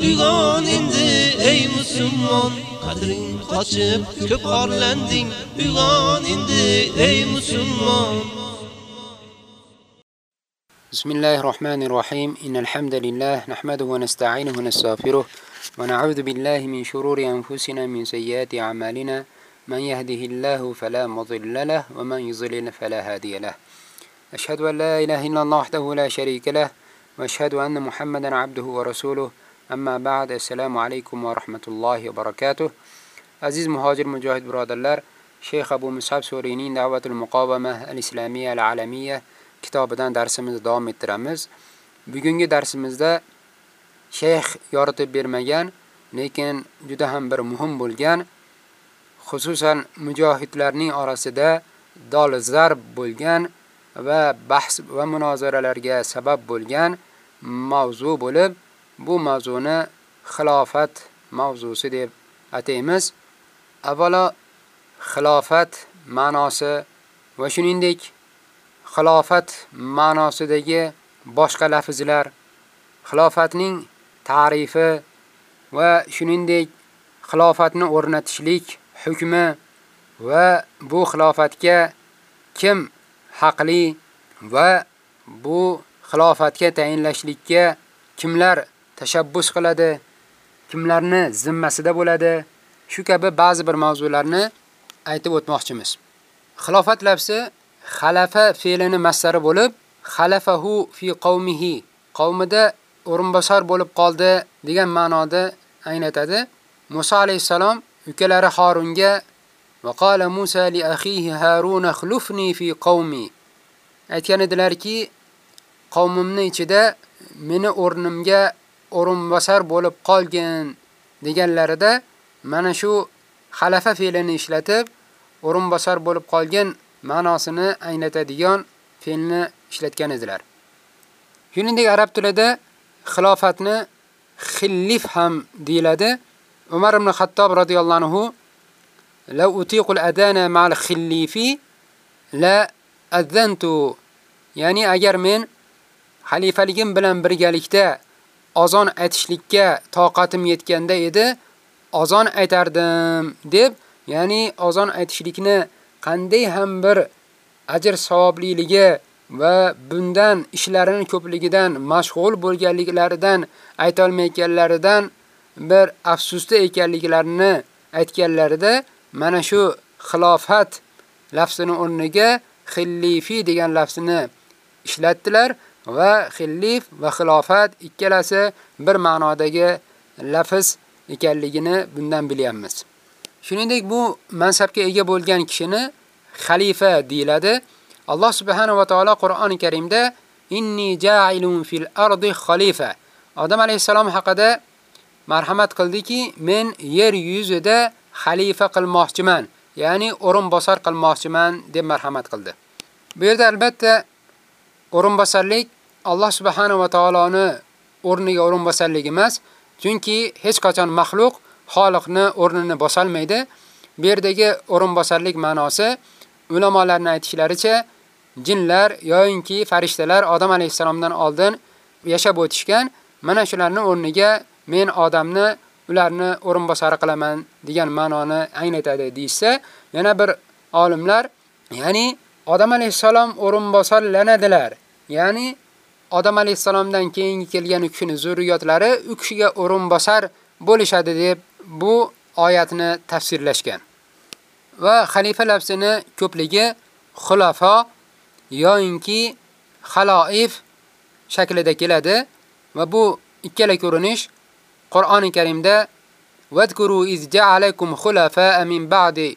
uyg'on endi ey musulmon. qadring qochib ko'p orlanding uyg'on ey musulmon بسم الله الرحمن الرحيم إن الحمد لله نحمده ونستعينه ونستغفره ونعوذ بالله من شرور أنفسنا من سيئات أعمالنا من يهده الله فلا مضل له ومن يضلل فلا هادي له أشهد أن لا إله إلا الله وحده لا شريك له وأشهد أن محمدا عبده ورسوله Amma ba'd. Assalomu alaykum va rahmatullohi va barakatuh. Aziz muhojir mujohid birodarlar, Sheyx Abu Musab Suriyning Da'vatul Muqovama al-Islamiyya al-Alamiyya kitobidan darsimizni davom ettiramiz. Bugungi darsimizda Sheyx yoritib bermagan, lekin juda ham bir muhim bo'lgan, xususan mujohidlarning orasida dol zarb bo'lgan va bahs va munozaralarga sabab bo'lgan mavzu bo'lib bu mavzuni xilofat mavzusi deb ataymiz. Avvalo xilofat ma'nosi va shuningdek xilofat ma'nosidagi boshqa lafzlar, xilofatning ta'rifi va shuningdek xilofatni o'rnatishlik hukmi va bu xilofatga kim haqli va bu xilofatga tayinlashlikka kimlar tashabbus qiladi, kimlarni zimmasida bo'ladi shu kabi ba'zi bir mavzularni aytib o'tmoqchimiz. Xilofat lafzi xalafa fe'lini masdari bo'lib, xalafahu fi qawmihi qavmida o'rinbosar bo'lib qoldi degan ma'noda anglatadi. Musa alayhisalom ukalari Harunga va qala Musa li akhihi Harun xlufni fi qawmi aytgan edilarki, qavmimning ichida meni o'rnimga o'rinbosar bo'lib qolgin deganlarida mana shu xalafa fe'lini ishlatib o'rinbosar bo'lib qolgan ma'nosini anglatadigan fe'lni ishlatgan edilar. Shuningdek arab tilida xilofatni xillif ham deyiladi. Umar ibn Xattob radhiyallohu anhu "La utiqul adana ma'al xillifi la azantu" ya'ni agar men xalifaligim bilan birgalikda ozon aytishlikka toqatim yetganda edi, ozon aytardim deb, ya'ni ozon aytishlikni qanday ham bir ajr savobliligi va bundan ishlarining ko'pligidan mashg'ul bo'lganliklaridan ayta olmayotganlaridan bir afsusda ekanliklarini aytganlarida mana shu xilofat lafzini o'rniga xillifi degan lafzini ishlatdilar. Va xillif va xilofat ikkalasi bir ma'nodagi lafz ekanligini bundan bilyapmiz. Shuningdek bu mansabga ega bo'lgan kishini xalifa deyiladi. Alloh subhanahu va taolo Qur'oni Karimda inni ja'ilun fil ardi xalifa Odam alayhisalom haqida marhamat qildiki, men yer yuzida xalifa qilmoqchiman, ya'ni o'rinbosar qilmoqchiman deb marhamat qildi. Bu yerda albatta o'rinbosarlik Alloh subhanahu va taoloni o'rniga o'rinbosarlik emas, Chunki hech qachon maxluq Xoliqni o'rnini bosolmaydi. Bu yerdagi o'rinbosarlik ma'nosi ulamolarning aytishlaricha jinlar yoinki farishtalar Odam alayhisalomdan oldin yashab o'tishgan. Mana shularning o'rniga men odamni ularni o'rinbosari qilaman degan ma'noni anglatadi deysa, yana bir olimlar, ya'ni Odam alayhisalom o'rinbosarlanadilar. Ya'ni Odam alayhisalomdan keyingi kelgan kishining zurriyotlari u kishiga o'rinbosar bo'lishadi deb bu oyatni tafsirlashgan. Va xalifa lafzini ko'pligi xulafa yoinki xaloif shaklida keladi va bu ikkala ko'rinish Qur'oni Karimda Wadkuru iz ja'alakum khulafa'a min ba'di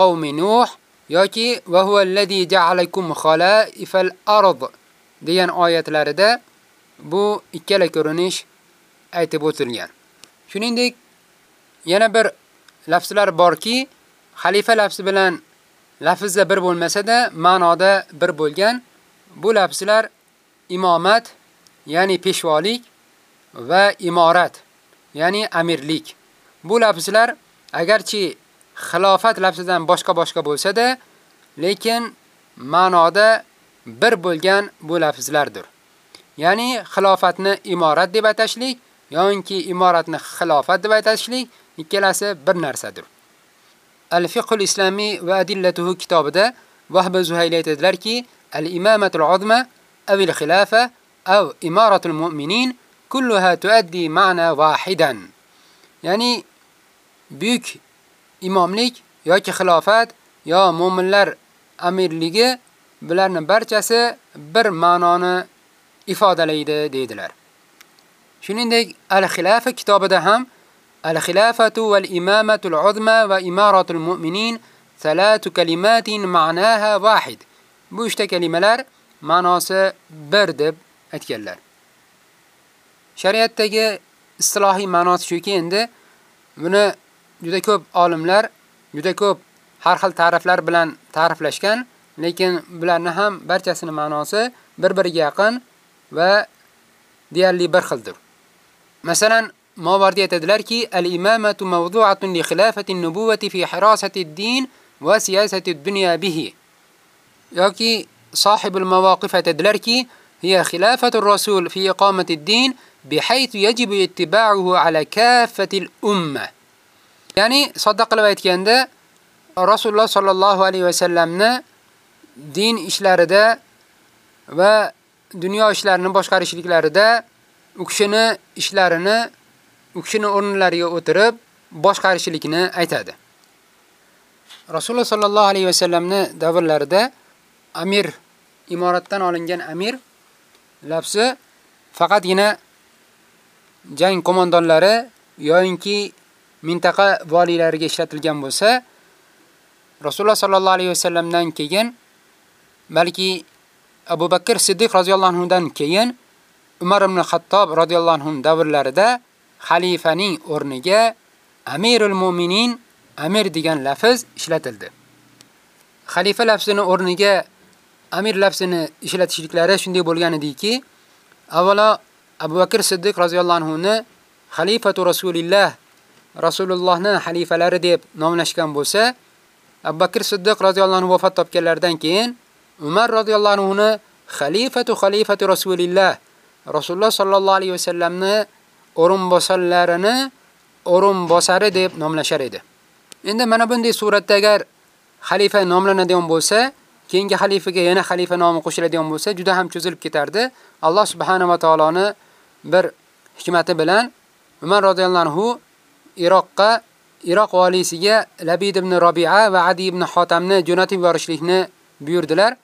qawmi Nuh yoki va huwa alladhi ja'alakum khala'ifal ard degan oyatlarida bu ikkala ko'rinish aytib o'tilgan. Shuningdek, yana bir lafzlar borki, xalifa lafzi bilan lafzda bir bo'lmasa-da, ma'noda bir bo'lgan bu lafzlar imomat, ya'ni peshvolik va imorat, ya'ni amirlik. Bu lafzlar agarchi xilofat lafzidan boshqa-boshqa bo'lsa-da, lekin ma'noda bir bo'lgan bu lafzlardir. Ya'ni xilofatni imorat deb atashlik yoki imoratni xilofat deb atashlik ikkalasi bir narsadir. Al-Fiqhul Islomiy va adillatuhu kitobida Vahb Zuhayli aytadilarki, al-imamatul uzma aw al-khilafa aw imaratul mu'minin kulluha tuaddi ma'na wahidan. Ya'ni buyuk imomlik yoki xilofat yo mu'minlar amirligi bularni barchasi bir ma'noni ifodalaydi deydilar. Shuningdek, Al-Khilafa kitobida ham Al-khilafatu wal imamatu al-uzma va imaratul mu'minin salatu kalimatin ma'naha wahid. Bu uchta kalimalar ma'nosi bir deb aytganlar. Shariatdagi istilohiy ma'nosi shuki, endi buni juda ko'p olimlar juda ko'p har xil ta'riflar bilan ta'riflashgan, lekin bularni ham barchasini ma'nosi bir-biriga yaqin va deyarli bir xildir. Masalan, Mawardi aytadilarki, al-imamatu mawdu'atun li khilafati an-nubuwati fi hirasati ad-din va siyasati ad-dunya bihi. yoki صاحب المواقف aytadilarki, hiya khilafatu ar-rasul fi iqamati ad-din bihaythu yajibu ittiba'uhu ala kaffati al-umma. Ya'ni sodda qilib aytganda, Rasululloh sallallohu alayhi va sallamni din ishlarida va dunyo ishlarini boshqarishliklarida u kishini ishlarini u kishini o'rinlariga o'tirib boshqarishlikni aytadi. Rasululloh sallallohu alayhi va sallamni davrlarida amir imoratdan olingan amir lafzi faqatgina jang qo'mondonlari yoinki mintaqa valiylariga ishlatilgan bo'lsa, Rasululloh sallallohu alayhi va sallamdan keyin balki Abu Bakr Siddiq radhiyallohu anhu dan keyin Umar ibn Xattob radhiyallohu anhu davrlarida xalifaning o'rniga Amirul Mu'minin amir degan lafz ishlatildi. Xalifa lafzini o'rniga amir lafzini ishlatishliklari shunday bo'lgan ediki, avvalo Abu Bakr Siddiq radhiyallohu anhu ni xalifatu Rasulillah Rasulullohning xalifalari deb nomlashgan bo'lsa, Abu Bakr Siddiq radhiyallohu anhu vafot topganlaridan keyin Umar roziyallohu anhu xalifatu xalifati Rasulillah Rasululloh sallallohu alayhi vasallamni o'rinbosarlarini o'rinbosari deb nomlashar edi. Endi mana bunday suratda agar xalifa nomlanadigan bo'lsa, keyingi xalifaga yana xalifa nomi qo'shiladigan bo'lsa, juda ham cho'zilib ketardi. Alloh subhanahu va taoloni bir hikmati bilan Umar roziyallohu anhu Iroqqa Iroq valisiga Labid ibn Rabi'a va Adi ibn Xotamni jo'natib yuborishlikni buyurdilar.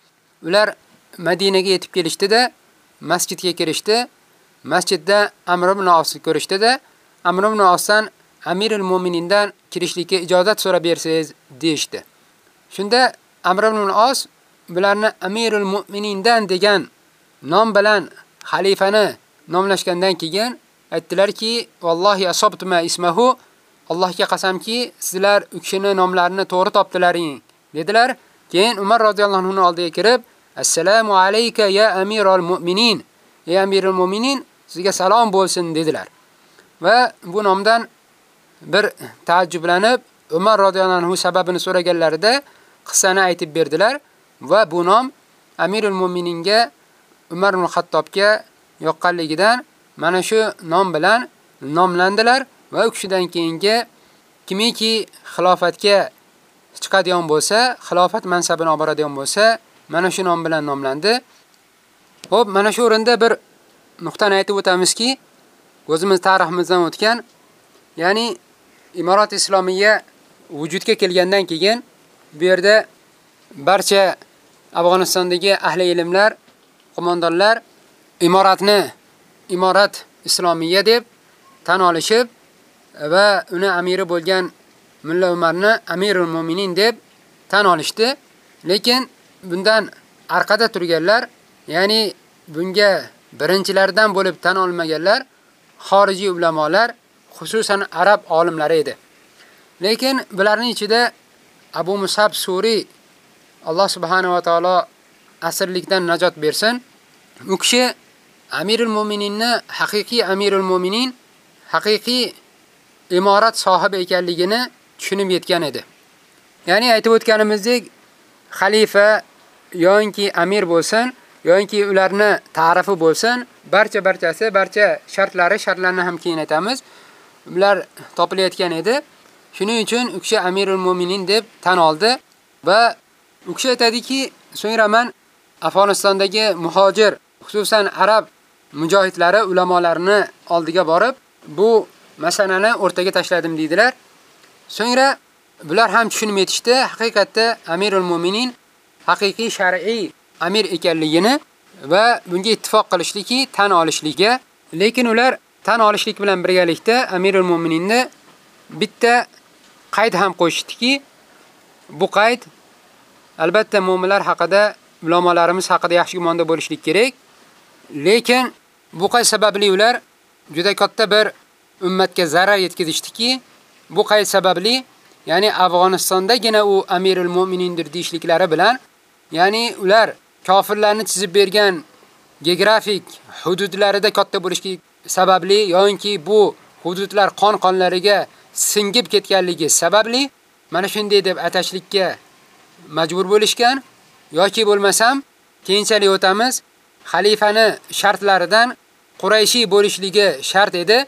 Ular Madinaga yetib kelishdi-da, masjidga kirishdi. Masjidda Amr ibn Os ko'rishdida, Amr ibn Osdan Amirul Mu'minindan kirishlikka ijozat so'rab bersangiz deyshdi. Shunda Amr ibn Os bularni Amirul Mu'minindan degan nom bilan xalifani nomlashgandan keyin aytdilarki, "Vallohi asobtuma ismahu" Allohga qasamki, sizlar u kishini nomlarini to'g'ri topdilaring, dedilar. Keyin Umar roziyallohu anhu oldiga kirib, "Assalomu alayka ya amiral Mu'minin" Ey Amirul Mu'minin, sizga salom bo'lsin dedilar. Va bu nomdan bir taajjublanib Umar roziyallohu anhu sababini so'raganlarida qissani aytib berdilar va bu nom Amirul Mu'mininga Umar ibn Xattobga yoqqanligidan mana shu nom bilan nomlandilar va u kishidan keyingi kimiki xilofatga chiqadigan bo'lsa, xilofat mansabini olib boradigan bo'lsa, mana shu nom bilan nomlandi. Xo'p, mana shu o'rinda bir nuqtani aytib o'tamizki, o'zimiz tariximizdan o'tgan, ya'ni Imorat Islomiyya vujudga kelgandan keyin bu yerda barcha Afg'onistondagi ahli ilmlar, qo'mondonlar imoratni Imorat Islomiyya deb tan olishib va uni amiri bo'lgan Mulla Umarni Amirul Mu'minin deb tan olishdi. Lekin bundan orqada turganlar, ya'ni bunga birinchilardan bo'lib tan olmaganlar xorijiy ulamolar, xususan arab olimlari edi. Lekin bularning ichida Abu Musab Suri Alloh subhanahu va taolo asirlikdan najot bersin. U kishi Amirul Mu'mininni haqiqiy Amirul Mu'minin, haqiqiy imorat sohibi ekanligini tushunib yetgan edi. Ya'ni aytib o'tganimizdek, xalifa yoki amir bo'lsin, yoki ularni ta'rifi bo'lsin, barcha barchasi, barcha shartlari, shartlarni ham keyin aytamiz. Ular topilayotgan edi. Shuning uchun u kishi Amirul Mu'minin deb tan oldi va u kishi aytadiki, so'ngra men Afg'onistondagi muhojir, xususan arab mujohidlari, ulamolarini oldiga borib, bu masalani o'rtaga tashladim deydilar. So'ngra bular ham tushunib yetishdi, haqiqatda Amirul Mu'minin haqiqiy shar'iy amir ekanligini va bunga ittifoq qilishlikki tan olishligi, lekin ular tan olishlik bilan birgalikda Amirul Mu'mininni bitta qayd ham qo'yishdiki, bu qayd albatta mu'minlar haqida, ulamolarimiz haqida yaxshi gumonda bo'lishlik kerak. Lekin bu qayd sababli ular juda katta bir ummatga zarar yetkazishdiki, bu qay sababli, ya'ni Afg'onistondagina u Amirul Mu'minindir deyishliklari bilan, ya'ni ular kofirlarni chizib bergan geografik hududlarida katta bo'lishlik sababli yoki bu hududlar qon-qonlariga singib ketganligi sababli mana shunday deb atashlikka majbur bo'lishgan yoki bo'lmasam keyinchalik o'tamiz xalifani shartlaridan Qurayshi bo'lishligi shart edi.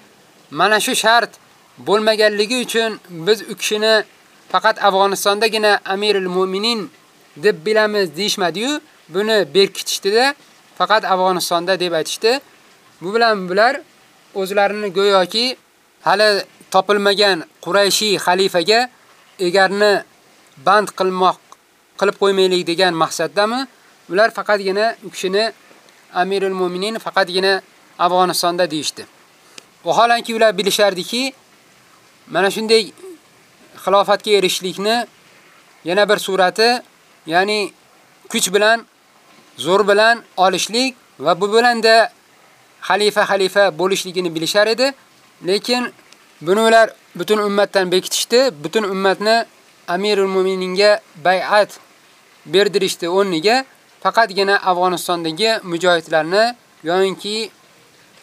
Mana shu shart bo'lmaganligi uchun biz u kishini faqat Afg'onistondagina Amirul Mu'minin deb bilamiz deyshmadi-yu, buni berkitishdi-da, faqat Afg'onistonda deb aytishdi. Bu bilan bular o'zlarini go'yoki hali topilmagan Qurayshi xalifaga egarni band qilmoq qilib qo'ymaylik degan maqsaddami? Ular faqatgina u kishini Amirul Mu'minin faqatgina Afg'onistonda deyishdi. Vaholanki ular bilishardiki, mana shunday xilofatga erishlikni yana bir surati, ya'ni kuch bilan, zo'r bilan olishlik va bu bilanda xalifa xalifa bo'lishligini bilishar edi, lekin buni ular butun ummatdan bekitishdi, butun ummatni Amirul Mu'mininga bay'at berdirishdi o'rniga. Faqatgina Afg'onistondagi mujohidlarni yo'inki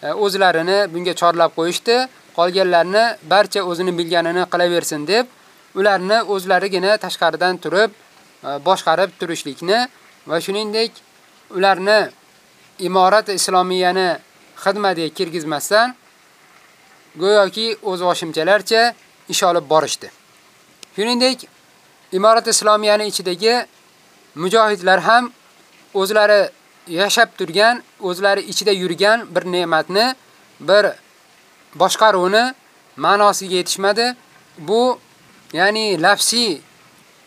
e, o'zlarini bunga chorlab qo'yishdi. Qolganlarni barcha o'zini bilganini qilaversin deb ularni o'zlarigina tashqaridan turib e, boshqarib turishlikni va shuningdek ularni imorat islomiyani xizmatiga kirgizmasdan go'yoki o'z voshimchalarcha ish olib borishdi. Shuningdek, imorat islomiyani ichidagi mujohidlar ham o'zlari yashab turgan, o'zlari ichida yurgan bir ne'matni, bir boshqaruvni ma'nosiga yetishmadi. Bu ya'ni lafsi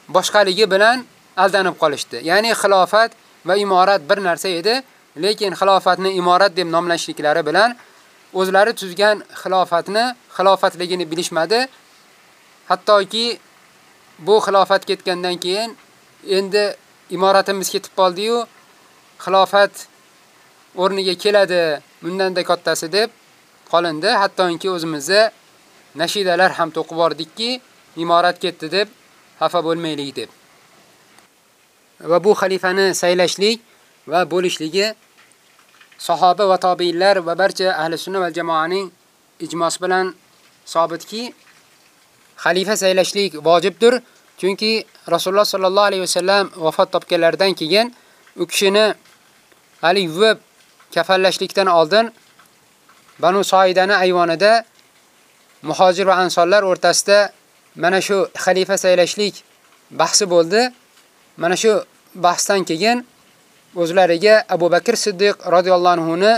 boshqaligi bilan aldanib qolishdi. Ya'ni xilofat va imorat bir narsa edi, lekin xilofatni imorat deb nomlashliklari bilan o'zlari tuzgan xilofatni xilofatligini bilishmadi. Hattoki bu xilofat ketgandan keyin endi imoratimiz ketib qoldi-yu, xilofat o'rniga keladi, bundanda kattasi deb qolindi. Hattoki o'zimizda nashidalar ham to'qib bordikki, imorat ketdi deb xafa bo'lmaylik deb. Va bu xalifani saylashlik va bo'lishligi sahoba va tobiinlar va barcha ahli sunna va jamoaning ijmosi bilan sobitki, xalifa saylashlik vojibdir. Chunki Rasululloh sallallohu alayhi vasallam vafot topganlaridan keyin u kishini hali yuvib kafallashlikdan oldin Banu Soidani ayvonida muhojir va ansonlar o'rtasida mana shu xalifa saylashlik bahsi bo'ldi. Mana shu bahsdan keyin o'zlariga Abu Bakr Siddiq radhiyallohu anhu ni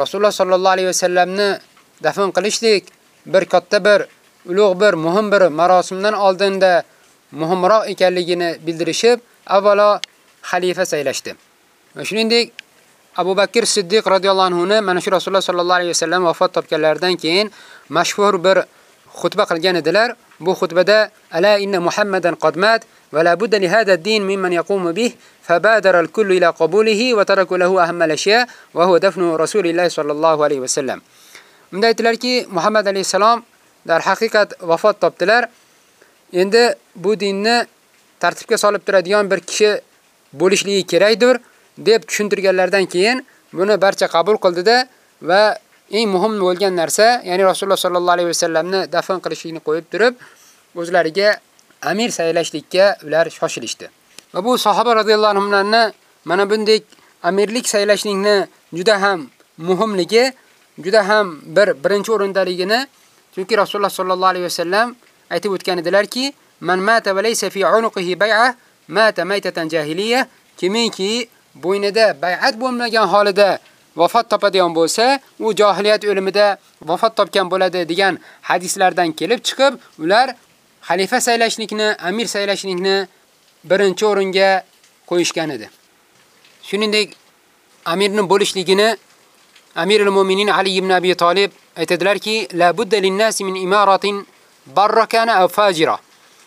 Rasululloh sallallohu alayhi vasallamni dafn qilishlik bir katta bir ulug' bir muhim bir marosimdan oldinda muhimroq ekanligini bildirishib, avvalo xalifa saylashdi. Shuningdek Abu Bakr Siddiq radhiyallohu anhu ni mana shu Rasululloh sallallohu alayhi vasallam vafot topganlaridan keyin mashhur bir xutba qilgan edilar. Bu xutbada ala inna Muhammadan qadmat va la budda li hada din mimman yaqumu bih fabadara al-kullu ila qabulihi va taraku lahu ahammal al-ashya va huwa dafnu rasulillahi sallallohu alayhi vasallam. Bunda aytilarki Muhammad alayhisalom dar haqiqat vafot topdilar. Endi bu dinni tartibga solib turadigan bir kishi bo'lishligi kerakdir deb tushuntirganlardan keyin buni barcha qabul qildida va eng muhim bo'lgan narsa, ya'ni Rasululloh sollallohu alayhi vasallamni dafn qilishini qo'yib turib, o'zlariga amir saylashlikka ular shoshilishdi. Va bu sahoba radhiyallohu anhumlarni mana bunday amirlik saylashlikni juda ham muhimligi, juda ham bir birinchi o'rindaligini chunki Rasululloh sollallohu alayhi vasallam aytib o'tgan edilarki, "Man mata va laysa fi unuqihi bay'a mata maytatan jahiliya" kimiki bo'ynida bay'at bo'lmagan holida vafot topadigan bo'lsa, u jahiliyat o'limida vafot topgan bo'ladi degan hadislardan kelib chiqib, ular xalifa saylashlikni, amir saylashlikni birinchi o'ringa qo'yishgan edi. Shuningdek, amirni bo'lishligini Amirul Mu'minin Ali ibn Abi Talib aytadilarki, la budda lin-nasi min imaratin barra kana aw fajira.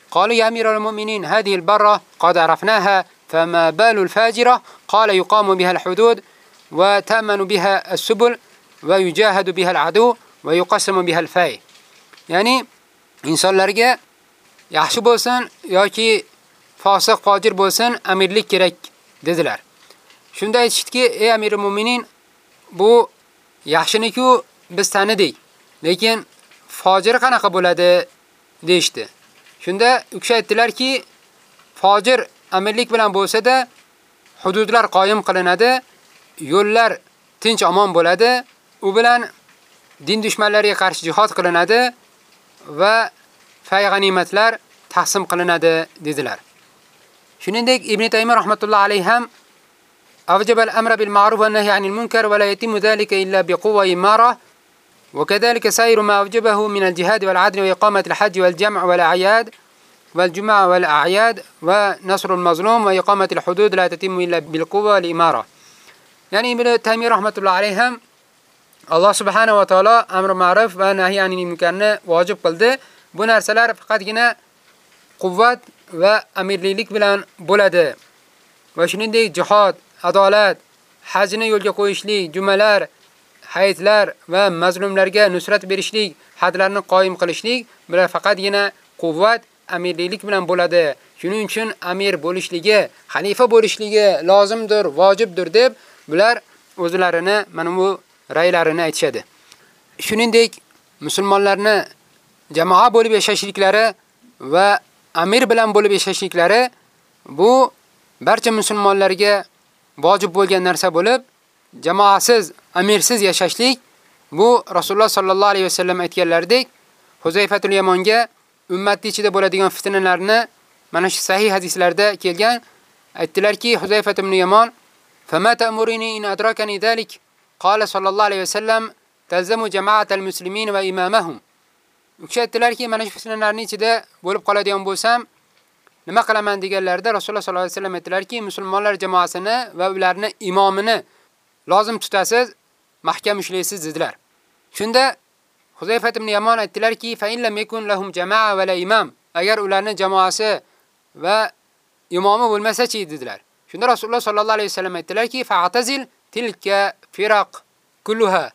Qali ya Amirul Mu'minin, hadhihi al-barra qad arafnaha فما بال الفاجرة قال يقام بها الحدود وتأمن بها السبل ويجاهد بها العدو ويقسم بها الفاي يعني insonlarga yaxshi bo'lsin yoki fosiq fojir bo'lsin amirlik kerak dedilar. Shunda aytishdiki, ey amirul mu'minin, bu yaxshiniku biz tanidik, lekin fojir qanaqa bo'ladi deyshti. Shunda u kishi aytdilarki, fojir amirlik bilan bo'lsa-da, hududlar qoyim qilinadi, yo'llar tinch omon bo'ladi, u bilan din dushmanlariga qarshi jihad qilinadi va fay g'animatlar taqsim qilinadi dedilar. Shuningdek Ibn Taymiy rahmatullohi alayhi ham أوجب الأمر بالمعروف والنهي عن المنكر ولا يتم ذلك إلا بقوة إمارة وكذلك سائر ما أوجبه من الجهاد والعدل وإقامة الحج والجمع والأعياد والجمعة والأعياد ونصر المظلوم وإقامة الحدود لا تتم إلا بالقوة والإمارة يعني ابن تيمية رحمة الله عليهم alloh subhanahu va taolo amri ma'ruf va nahiy anil munkarni vojib qildi. Bu narsalar faqatgina quvvat va amirlik bilan bo'ladi. Va shuningdek jihad, adolat, hajni yo'lga qo'yishlik, jumalar, hayitlar va mazlumlarga nusrat berishlik, hadlarni qoyim qilishlik bular faqatgina quvvat, amirlik bilan bo'ladi. Shuning uchun amir bo'lishligi, xalifa bo'lishligi lozimdir, vojibdir deb bular o'zlarini mana bu raylarini aytishadi. Shuningdek, musulmonlarni jamoa bo'lib yashashliklari va amir bilan bo'lib yashashliklari bu barcha musulmonlarga vojib bo'lgan narsa bo'lib, jamoasiz, amirsiz yashashlik bu Rasululloh sallallohu alayhi vasallam aytganlaridek Huzayfatul Yamonga ummatning ichida bo'ladigan fitnalarni mana shu sahih hadislarda kelgan aytdilarki Huzayfat ibn Yamon فما تأمرني إن أدركني ذلك قال صلى الله عليه وسلم تلزم جماعة المسلمين وإمامهم kishi aytdilarki mana shu fitnalarning ichida bo'lib qoladigan bo'lsam nima qilaman deganlarida Rasululloh sollallohu alayhi vasallam aytdilarki musulmonlar jamoasini va ularni imomini lozim tutasiz, mahkam ushlaysiz dedilar. Shunda Huzayfa ibn Yamon aytdilarki fa in lam yakun lahum jamaa va la imam agar ularning jamoasi va imomi bo'lmasa-chi dedilar. Shunda Rasululloh sollallohu alayhi vasallam aytdilarki fa'tazil tilka firaq kulluha.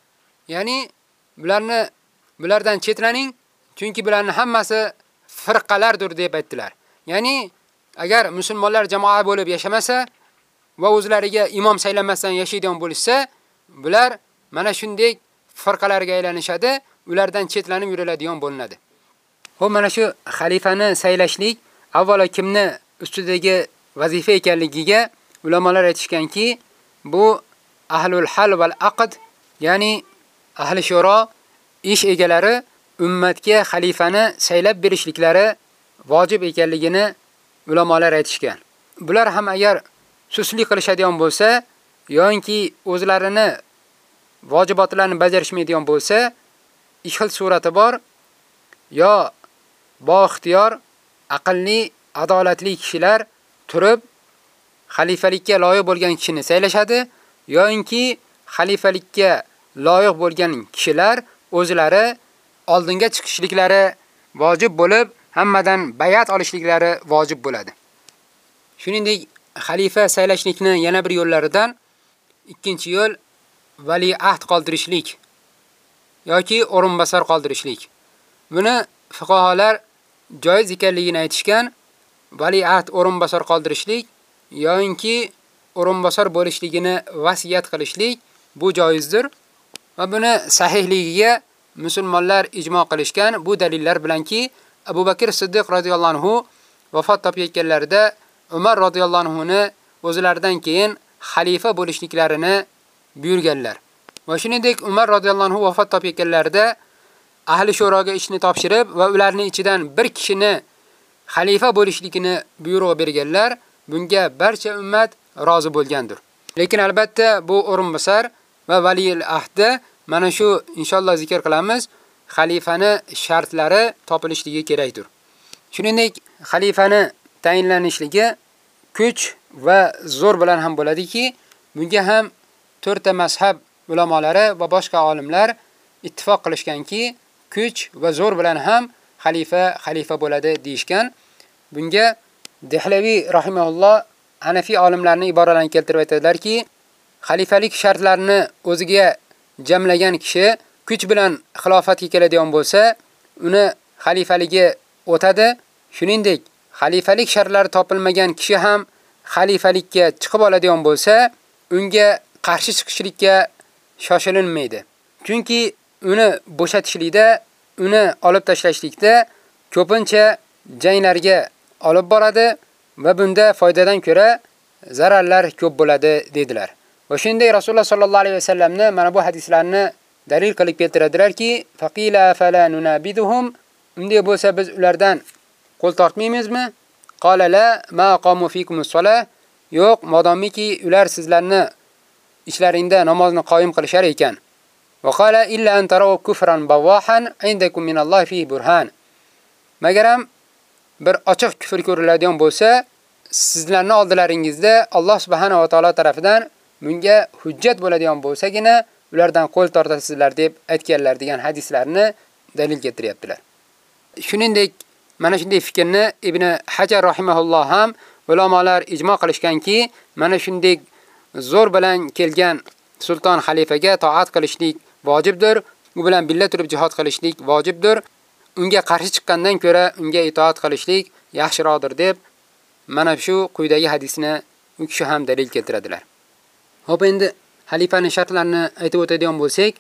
Ya'ni bularni bulardan chetlaning, chunki bularning hammasi firqalardir deb aytdilar. Ya'ni agar musulmonlar jamoa bo'lib yashamasa va o'zlariga imom saylanmasdan yashaydigan bo'lsa, bular mana shunday firqalarga aylanishadi, ulardan chetlanib yuriladigan bo'linadi. Xo'p, mana shu xalifani saylashlik avvalo kimni ustidagi vazifa ekanligiga ulamolar aytishganki, bu ahlul hal val aqd, ya'ni ahli shuro ish egalari ummatga xalifani saylab berishliklari vojib ekanligini ulamolar aytishgan. Bular ham agar suslik qilishadigan bo'lsa, yoki o'zlarini vojibotlarni bajarishmaydigan bo'lsa, ikki xil surati bor. Yo baxtiyor, aqlli, adolatli kishilar turib xalifalikka loyiq bo'lgan kishini saylashadi, yoki xalifalikka loyiq bo'lgan kishilar o'zlari oldinga chiqishliklari vojib bo'lib, hammadan bayat olishliklari vojib bo'ladi. Shuningdek, xalifa saylashlikni yana bir yo'llaridan ikkinchi yo'l vali ahd qoldirishlik yoki o'rinbosar qoldirishlik. Buni fuqaholar joiz ekanligini aytishgan valiat o'rinbosar qoldirishlik yoki o'rinbosar bo'lishligini vasiyat qilishlik bu joizdir va buni sahihligiga musulmonlar ijmo qilishgan. Bu dalillar bilanki Abu Bakr Siddiq radhiyallohu anhu vafot topayotganlarida Umar radhiyallohu anhu ni o'zlaridan keyin xalifa bo'lishliklarini buyurganlar. Va shuningdek Umar radhiyallohu anhu vafot topganlarida ahli shuroga ishni topshirib va ularning ichidan bir kishini xalifa bo'lishligini buyruq berganlar. Bunga barcha ummat rozi bo'lgandir. Lekin albatta bu o'rinbosar va valiyul ahdi mana shu inshaalloh zikr qilamiz. Xalifani shartlari topilishligi kerakdir. Shuningdek, xalifani tayinlanishligi kuch va zo'r bilan ham bo'ladiki, bunga ham 4 ta mazhab ulamolari va boshqa olimlar ittifoq qilishganki, kuch va zo'r bilan ham xalifa xalifa bo'ladi deyishgan. Bunga Dehlaviy rahimahulloh Hanafi olimlarning iboralarini keltirib aytadilarki, xalifalik shartlarini o'ziga jamlagan kishi kuch bilan xilofatga keladigan bo'lsa, uni xalifaligi o'tadi. Shuningdek, xalifalik shartlari topilmagan kishi ham xalifalikka chiqib oladigan bo'lsa, unga qarshi chiqishlikka shoshilinmaydi. Chunki uni bo'shatishlikda, uni olib tashlashlikda ko'pincha janglarga olib boradi va bunda foydadan ko'ra zararlar ko'p bo'ladi dedilar. Va shunday Rasululloh sallallohu alayhi vasallamni mana bu hadislarni dalil qilib keltiradilarki, faqila fala nunabiduhum unday bo'lsa biz ulardan qo'l tortmaymizmi? Qala la ma qamu fikum solah yo'q, modomiki ular sizlarni ishlaringda namozni qoyim qilishar ekan. Va qala illa an taraw kufran bawahan indakum minallohi fi burhan. Magaram bir ochiq kufr ko'riladigan bo'lsa, sizlarning oldilaringizda Alloh subhanahu va taolo tarafidan bunga hujjat bo'ladigan bo'lsagina ulardan qo'l tortasizlar deb aytganlar degan hadislarni dalil keltiryaptilar. Shuningdek, mana shunday fikrni Ibn Hajar rahimahulloh ham ulamolar ijmo qilishganki, mana shunday zo'r bilan kelgan sulton xalifaga to'at qilishlik vojibdir. U bilan billa turib jihad qilishlik vojibdir. Unga qarshi chiqqandan ko'ra unga itoat qilishlik yaxshiroqdir deb mana shu quyidagi hadisni u kishi ham dalil keltiradilar. Xo'p endi xalifaning shartlarini aytib o'tadigan bo'lsak,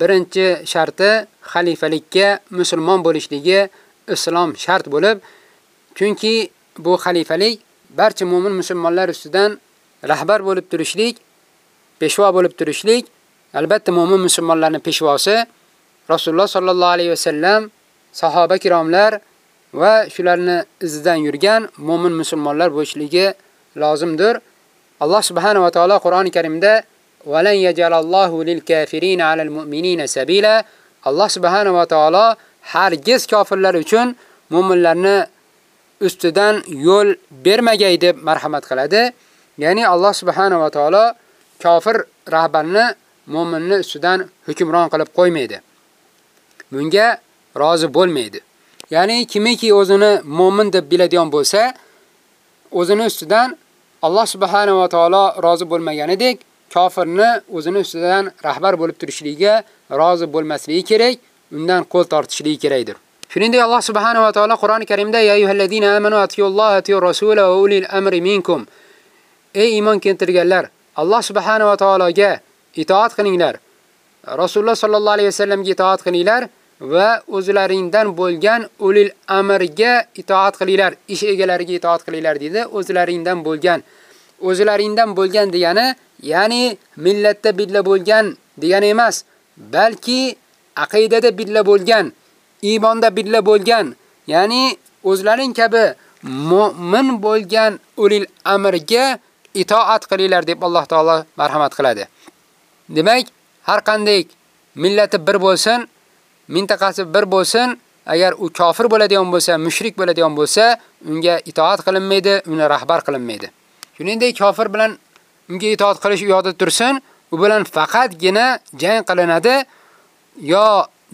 birinchi sharti xalifalikka musulmon bo'lishligi islom shart bo'lib, chunki bu xalifalik barcha mu'min musulmonlar ustidan rahbar bo'lib turishlik, peshvo bo'lib turishlik, albatta mu'min musulmonlarning peshvosi Rasululloh sallallohu alayhi vasallam, sahoba kiromlar va shularni izidan yurgan mu'min musulmonlar bo'lishligi lozimdir. Alloh subhanahu va taolo Qur'oni Karimda "Valan yajalallohu lil kafirina alal mu'minina sabila" Alloh subhanahu va taolo hargiz kofirlar uchun mu'minlarni ustidan yo'l bermagay deb marhamat qiladi. Ya'ni Alloh subhanahu va taolo kofir rahbarni mu'minni ustidan hukmron qilib qo'ymaydi. Bunga rozi bo'lmaydi. Ya'ni kimiki o'zini mu'min deb biladigan bo'lsa, o'zini ustidan Alloh subhanahu va taolo rozi bo'lmaganidek, kofirni o'zini ustidan rahbar bo'lib turishligiga rozi bo'lmasligi kerak, undan qo'l tortishligi kerakdir. Shuningdek Alloh subhanahu va taolo Qur'oni Karimda ya ayyuhallazina amanu atiyulloha atiyur rasula va ulil amri minkum. Ey iymon keltirganlar, Alloh subhanahu va taologa itoat qilinglar. Rasululloh sallallohu alayhi vasallamga itoat qilinglar va o'zlaringdan bo'lgan ulil amrga itoat qilinglar, ish egalariga itoat qilinglar dedi. O'zlaringdan bo'lgan. O'zlaringdan bo'lgan degani, ya'ni millatda billa bo'lgan degani emas, balki aqidada billa bo'lgan, iymonda billa bo'lgan, ya'ni o'zlaring kabi mu'min bo'lgan ulil amrga itoat qilinglar deb Alloh taolo marhamat qiladi. Demak, har qanday millati bir bo'lsin, mintaqasi bir bo'lsin, agar u kofir bo'ladigan bo'lsa, mushrik bo'ladigan bo'lsa, unga itoat qilinmaydi, uni rahbar qilinmaydi. Shuningdek, kofir bilan unga itoat qilish u yoqda tursin, u bilan faqatgina jang qilinadi, yo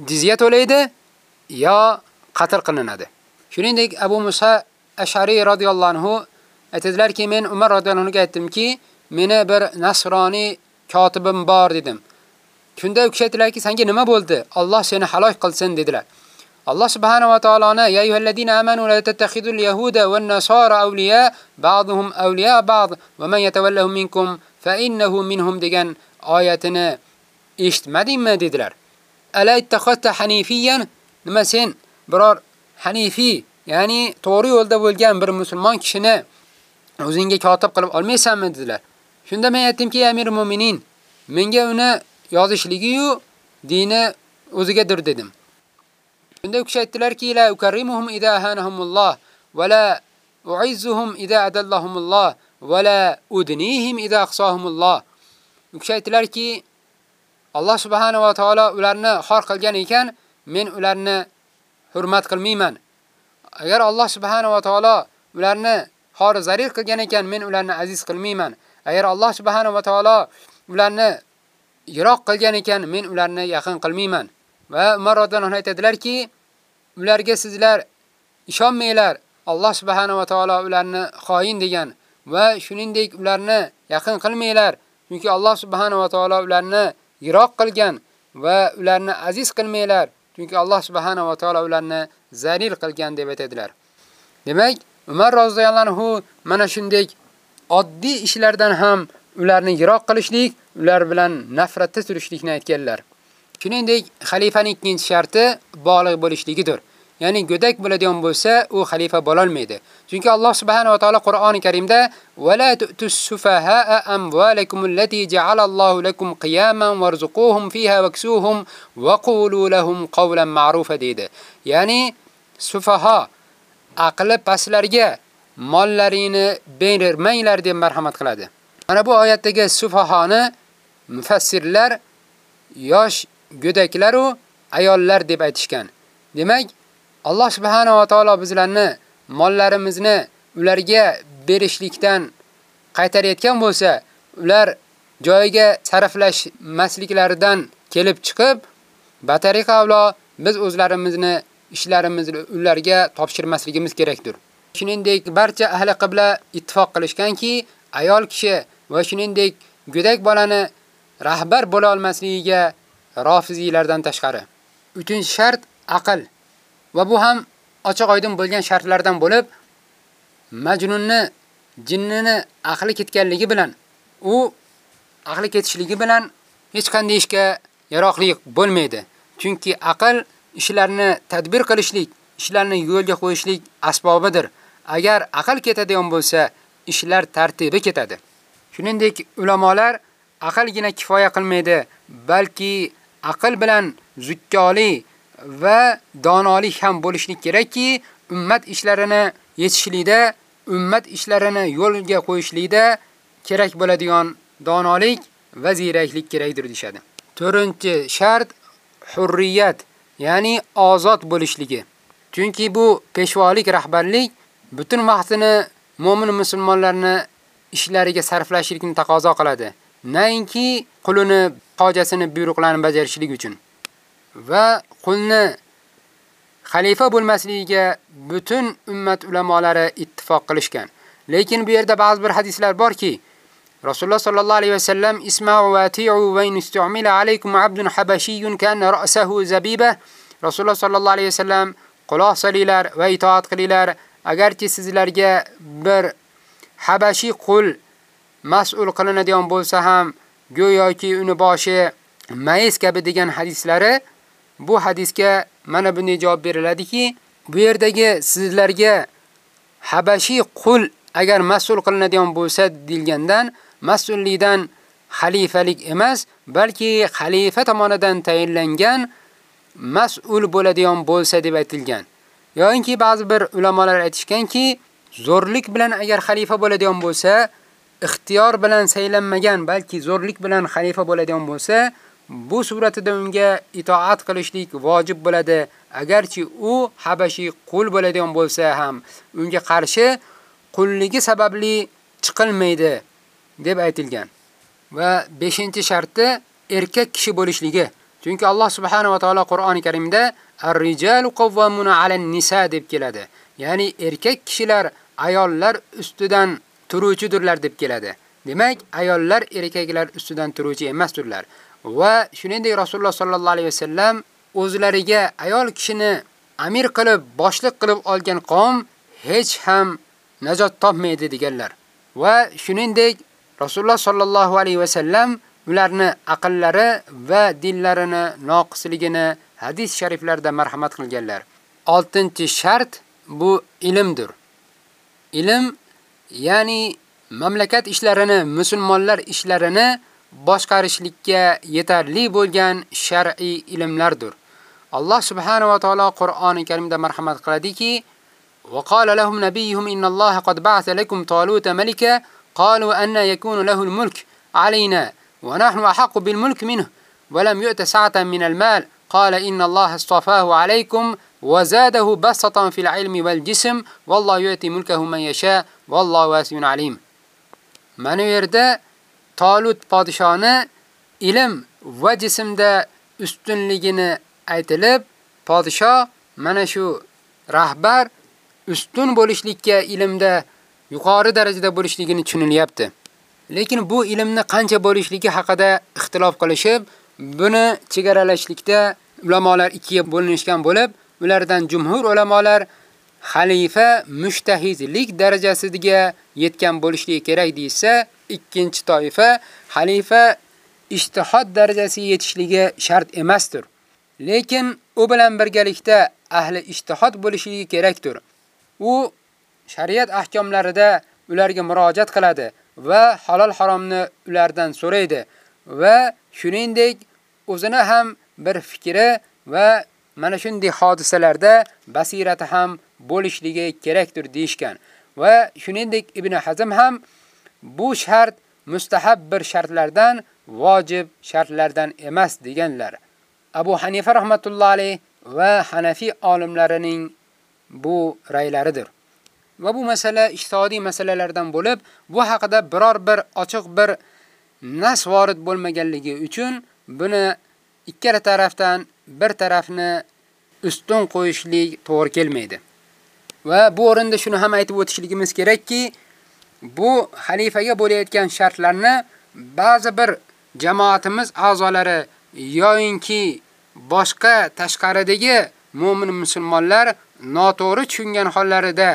jizya to'laydi, yo qatl qilinadi. Shuningdek, Abu Musa Ash'ari radhiyallohu anhu aytadilarki, men Umar radhiyallohu anhu ga aytdimki, meni bir nasroniy kotibim bor dedim. Kunda u kishi aytdilarki, "Senga nima bo'ldi? Alloh seni halok qilsin" dedilar. alloh subhanahu va taoloni ya ayyuhallazina amanu la tattakhidul yahuda wan nasara awliya ba'dhum awliya ba'd va man yatawallahum minkum fa innahu minhum degan oyatini eshitmadingmi dedilar. Ala ittakhadta hanifiyan nima sen biror hanifi, ya'ni to'g'ri yo'lda bo'lgan bir musulmon kishini o'zingga kotib qilib olmaysanmi dedilar. Shunda men aytdimki, Amir mu'minin, menga uni yozishligi-yu dini o'zigadir dedim. Shunda u kishi aytdilarki, la ukarrimuhum idha hanahumulloh va la u'izzuhum idha adallahumulloh va la udnihim idha aqsahumulloh. U kishi aytdilarki, Alloh subhanahu va taolo ularni xor qilgan ekan, men ularni hurmat qilmayman. Agar Alloh subhanahu va taolo ularni xor zarir qilgan ekan, men ularni aziz qilmayman. Agar Alloh subhanahu va taolo ularni yiroq qilgan ekan, men ularni yaqin qilmayman. Va Umar radhiyallohu aytadilarki, ularga sizlar ishonmanglar. Alloh subhanahu va taolo ularni xoin degan va shuningdek ularni yaqin qilmanglar, chunki Alloh subhanahu va taolo ularni yiroq qilgan va ularni aziz qilmanglar, chunki Alloh subhanahu va taolo ularni zalil qilgan deb aytadilar. Demak, Umar roziyallohu anhu mana shunday oddiy ishlardan ham ularni yiroq qilishlik, ular bilan nafratda turishlikni aytganlar. Shuningdek, xalifaning ikkinchi sharti bog'liq bo'lishligidir. Ya'ni go'dak bo'ladigan bo'lsa, u xalifa bo'la olmaydi. Chunki Alloh subhanahu va taolo Qur'oni Karimda "Va la tu'tus sufaha'a amwalakum allati ja'ala Allohu lakum qiyaman warzuquhum fiha waksuhum wa qulu lahum qawlan ma'rufa" dedi. Ya'ni sufaha aqli pastlarga mollarini bermanglar deb marhamat qiladi. Mana bu oyatdagi sufahoni mufassirlar yosh go'daklar u ayollar deb aytishgan. Demak, Alloh subhanahu va taolo bizlarni mollarimizni ularga berishlikdan qaytarayotgan bo'lsa, ular joyiga sarflashmasliklaridan kelib chiqib, batariqa avlo biz o'zlarimizni ishlarimizni ularga topshirmasligimiz kerakdir. Shuningdek, barcha ahli qibla ittifoq qilishganki, ayol kishi va shuningdek go'dak bolani rahbar bo'la olmasligiga rofiziylardan tashqari. 3-shart aql. Va bu ham ochiq oydin bo'lgan shartlardan bo'lib, majnunni, jinnini aqli ketganligi bilan, u aqli ketishligi bilan hech qanday ishga yaroqli bo'lmaydi. Chunki aql ishlarni tadbir qilishlik, ishlarni yo'lga qo'yishlik asbobidir. Agar aql ketadigan bo'lsa, ishlar tartibi ketadi. Shuningdek, ulamolar aqlgina kifoya qilmaydi, balki aql bilan zukkoli va donolik ham bo'lishlik kerakki, ummat ishlarini yetishlikda, ummat ishlarini yo'lga qo'yishlikda kerak bo'ladigan donolik va ziyraklik kerakdir deshadi. 4-shart hurriyat, ya'ni ozod bo'lishligi. Chunki bu peshvolik rahbarlik butun vaqtini mu'min musulmonlarni ishlariga sarflashlikni taqozo qiladi. Nainki qulini hojasini buyruqlarini bajarishlik uchun. Va qulni xalifa bo'lmasligiga butun ummat ulamolari ittifoq qilishgan. Lekin bu yerda ba'zi bir hadislar borki, Rasululloh sallallohu alayhi sellem isma'u va ati'u ve in istu'mila alaykum 'abdun habashiyyun kana ra'sahu zabiba. Rasululloh sallallohu alayhi vasallam quloq solinglar va itoat qilinglar. Agarchi sizlarga bir habashi qul mas'ul qilinadigan bo'lsa ham, go'yoki uni boshi mayiz kabi degan hadislari bu hadisga mana bunday javob beriladiki, bu yerdagi sizlarga habashi qul agar mas'ul qilinadigan bo'lsa dilgandan mas'ullikdan xalifalik emas, balki xalifa tomonidan tayinlangan mas'ul bo'ladigan bo'lsa deb aytilgan. Yo'inki ba'zi bir ulamolar aytishganki, zo'rlik bilan agar xalifa bo'ladigan bo'lsa, ixtiyor bilan saylanmagan, balki zo'rlik bilan xalifa bo'ladigan bo'lsa, bu suratida unga itoat qilishlik vojib bo'ladi. Agarchi u habashiy qul bo'ladigan bo'lsa ham, unga qarshi qulligi sababli chiqilmaydi deb aytilgan. Va 5-sharti erkak kishi bo'lishligi. Chunki Alloh subhanahu va taolo Qur'oni Karimda Ar-rijalu qawwamuna 'alan nisa deb keladi. Ya'ni erkak kishilar ayollar ustidan turuvchidirlar deb keladi. Demak, ayollar erkaklar ustidan turuvchi emasdirlar. Va shuningdek Rasululloh sallallohu alayhi vasallam o'zlariga ayol kishini amir qilib, boshliq qilib olgan qavm hech ham najot topmaydi deganlar. Va shuningdek Rasululloh sallallohu alayhi va sallam ularni aqllari va dillarini noqisligini hadis shariflarda marhamat qilganlar. 6-shart bu ilmdir. Ilm ya'ni mamlakat ishlarini, musulmonlar ishlarini boshqarishlikka yetarli bo'lgan shar'iy ilmlardir. Alloh subhanahu va taolo Qur'oni Karimda marhamat qiladiki: "Va qala lahum nabiyuhum innalloha qad ba'atha lakum taluta malika qalu anna yakunu lahu al-mulk alayna wa nahnu منه bil mulk minhu wa lam قال إن min al-mal qala inna Alloha astafahu alaykum wa يؤتي basatan من ilmi wal jism wallahu yu'ti mulkahu man yasha wallahu wasi'un alim." Mana yerda Tolut podshoni ilm va jismda ustunligini aytilib, podsho mana shu rahbar ustun bo'lishlikka ilmda yuqori darajada bo'lishligini tushunilyapti. Lekin bu ilmni qancha bo'lishligi haqida ixtilof qilishib, buni chegaralashlikda ulamolar ikkiga bo'linishgan bo'lib, ulardan jumhur ulamolar xalifa mushtahidlik darajasiga yetgan bo'lishligi kerak deysa, ikkinchi toifa xalifa ijtihod darajasiga yetishligi shart emasdir. Lekin u bilan birgalikda ahli ijtihod bo'lishligi kerakdir. U shariat ahkomlarida ularga murojaat qiladi va halol haromni ulardan so'raydi va shuningdek o'zini ham bir fikri va mana shunday hodisalarda basirati ham bo'lishligi kerakdir deyshgan. Va shuningdek Ibn Hazm ham bu shart mustahab bir shartlardan, vojib shartlardan emas deganlar. Abu Hanifa rahmatullohi alayh va Hanafi olimlarining bu raylaridir. Va bu masala ijtihodiy masalalardan bo'lib, bu haqida biror bir ochiq bir nas vorid bo'lmaganligi uchun buni ikkala tarafdan bir tarafni ustun qo'yishlik to'g'ri kelmaydi. Va bu o'rinda shuni ham aytib o'tishligimiz kerakki, bu xalifaga bo'layotgan shartlarni ba'zi bir jamoatimiz a'zolari yoyinki boshqa tashqaridagi mu'min musulmonlar noto'g'ri tushungan hollarida